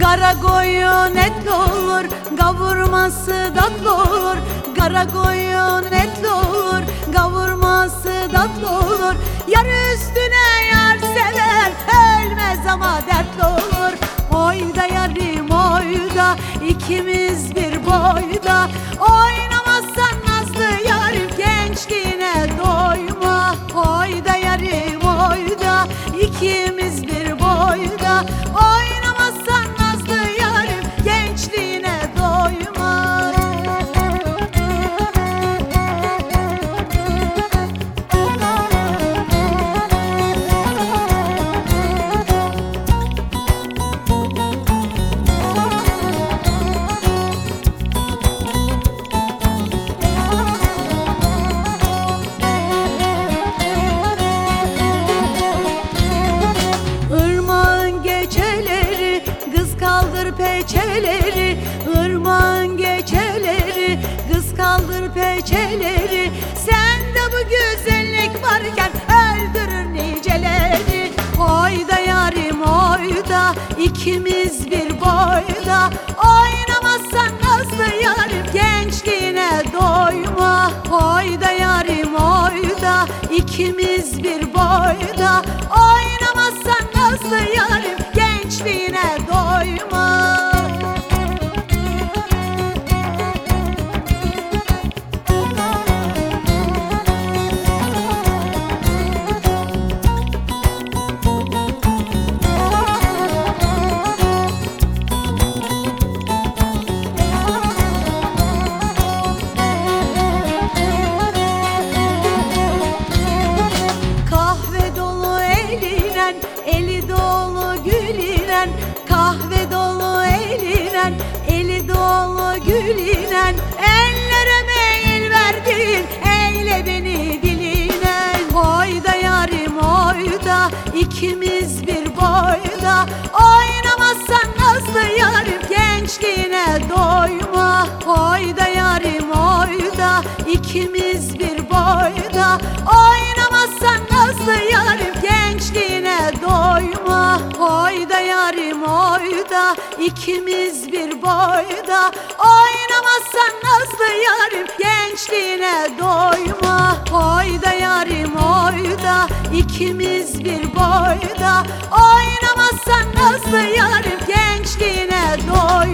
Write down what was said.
Kara koyun etli olur Kavurması tatlı olur. Kara koyun etli olur Kavurması tatlı olur. Yar üstüne yar sever Ölmez ama dertli olur. Oyda yarim oyda ikimiz bir boyda. Oynamazsan ikimiz bir boyda. Oynamazsan nazlı yarim Gençliğine doyma. Oyda yarim oyda. İkimiz bir boyda gülinen Ellere meyil verdin, eyle beni dilinen. Oyda yarim oyda, ikimiz bir boyda. Oynamazsan nazlı yarim, gençliğine doyma. Oyda yarim oyda, ikimiz bir boyda. Oynamazsan nazlı yarim gençliğine doyma. Oyda yarim oyda ikimiz doyma Oynamazsan nazlı yarim gençliğine doyma. Oy da yarim oy da ikimiz bir boyda. Oynamazsan nazlı yarim gençliğine doyma.